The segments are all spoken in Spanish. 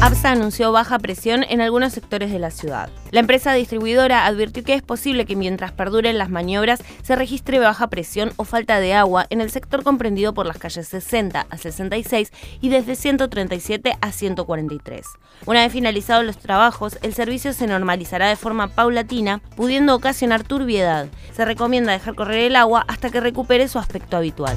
APSA anunció baja presión en algunos sectores de la ciudad. La empresa distribuidora advirtió que es posible que mientras perduren las maniobras se registre baja presión o falta de agua en el sector comprendido por las calles 60 a 66 y desde 137 a 143. Una vez finalizados los trabajos, el servicio se normalizará de forma paulatina, pudiendo ocasionar turbiedad. Se recomienda dejar correr el agua hasta que recupere su aspecto habitual.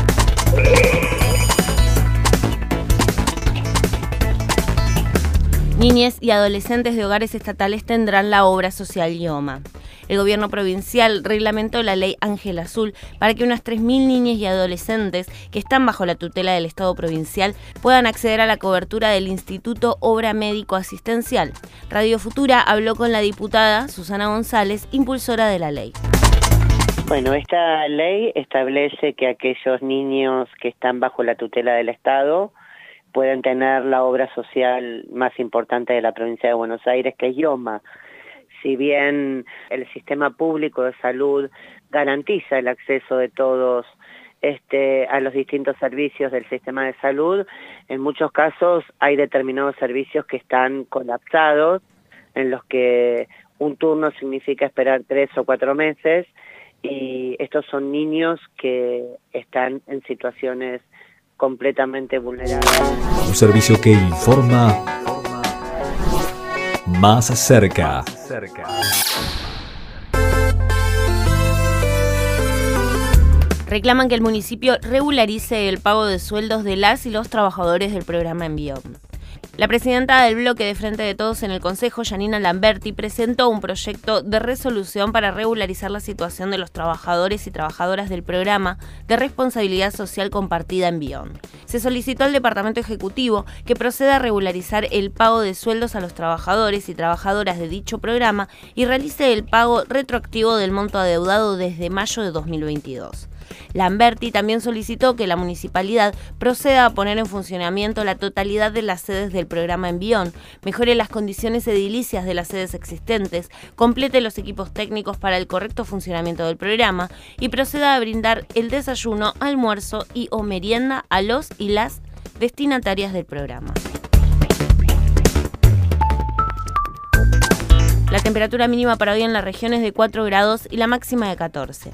Niñas y adolescentes de hogares estatales tendrán la obra social IOMA. El gobierno provincial reglamentó la ley Ángel Azul para que unas 3.000 niñas y adolescentes que están bajo la tutela del Estado provincial puedan acceder a la cobertura del Instituto Obra Médico Asistencial. Radio Futura habló con la diputada Susana González, impulsora de la ley. Bueno, esta ley establece que aquellos niños que están bajo la tutela del Estado pueden tener la obra social más importante de la provincia de Buenos Aires, que es IOMA. Si bien el sistema público de salud garantiza el acceso de todos este, a los distintos servicios del sistema de salud, en muchos casos hay determinados servicios que están colapsados, en los que un turno significa esperar tres o cuatro meses, y estos son niños que están en situaciones completamente vulnerable. Un servicio que informa más cerca. Reclaman que el municipio regularice el pago de sueldos de las y los trabajadores del programa Envío. La presidenta del bloque de Frente de Todos en el Consejo, Janina Lamberti, presentó un proyecto de resolución para regularizar la situación de los trabajadores y trabajadoras del programa de responsabilidad social compartida en Bion. Se solicitó al Departamento Ejecutivo que proceda a regularizar el pago de sueldos a los trabajadores y trabajadoras de dicho programa y realice el pago retroactivo del monto adeudado desde mayo de 2022. Lamberti también solicitó que la municipalidad proceda a poner en funcionamiento la totalidad de las sedes del programa Envión, mejore las condiciones edilicias de las sedes existentes, complete los equipos técnicos para el correcto funcionamiento del programa y proceda a brindar el desayuno, almuerzo y o merienda a los y las destinatarias del programa. La temperatura mínima para hoy en la región es de 4 grados y la máxima de 14.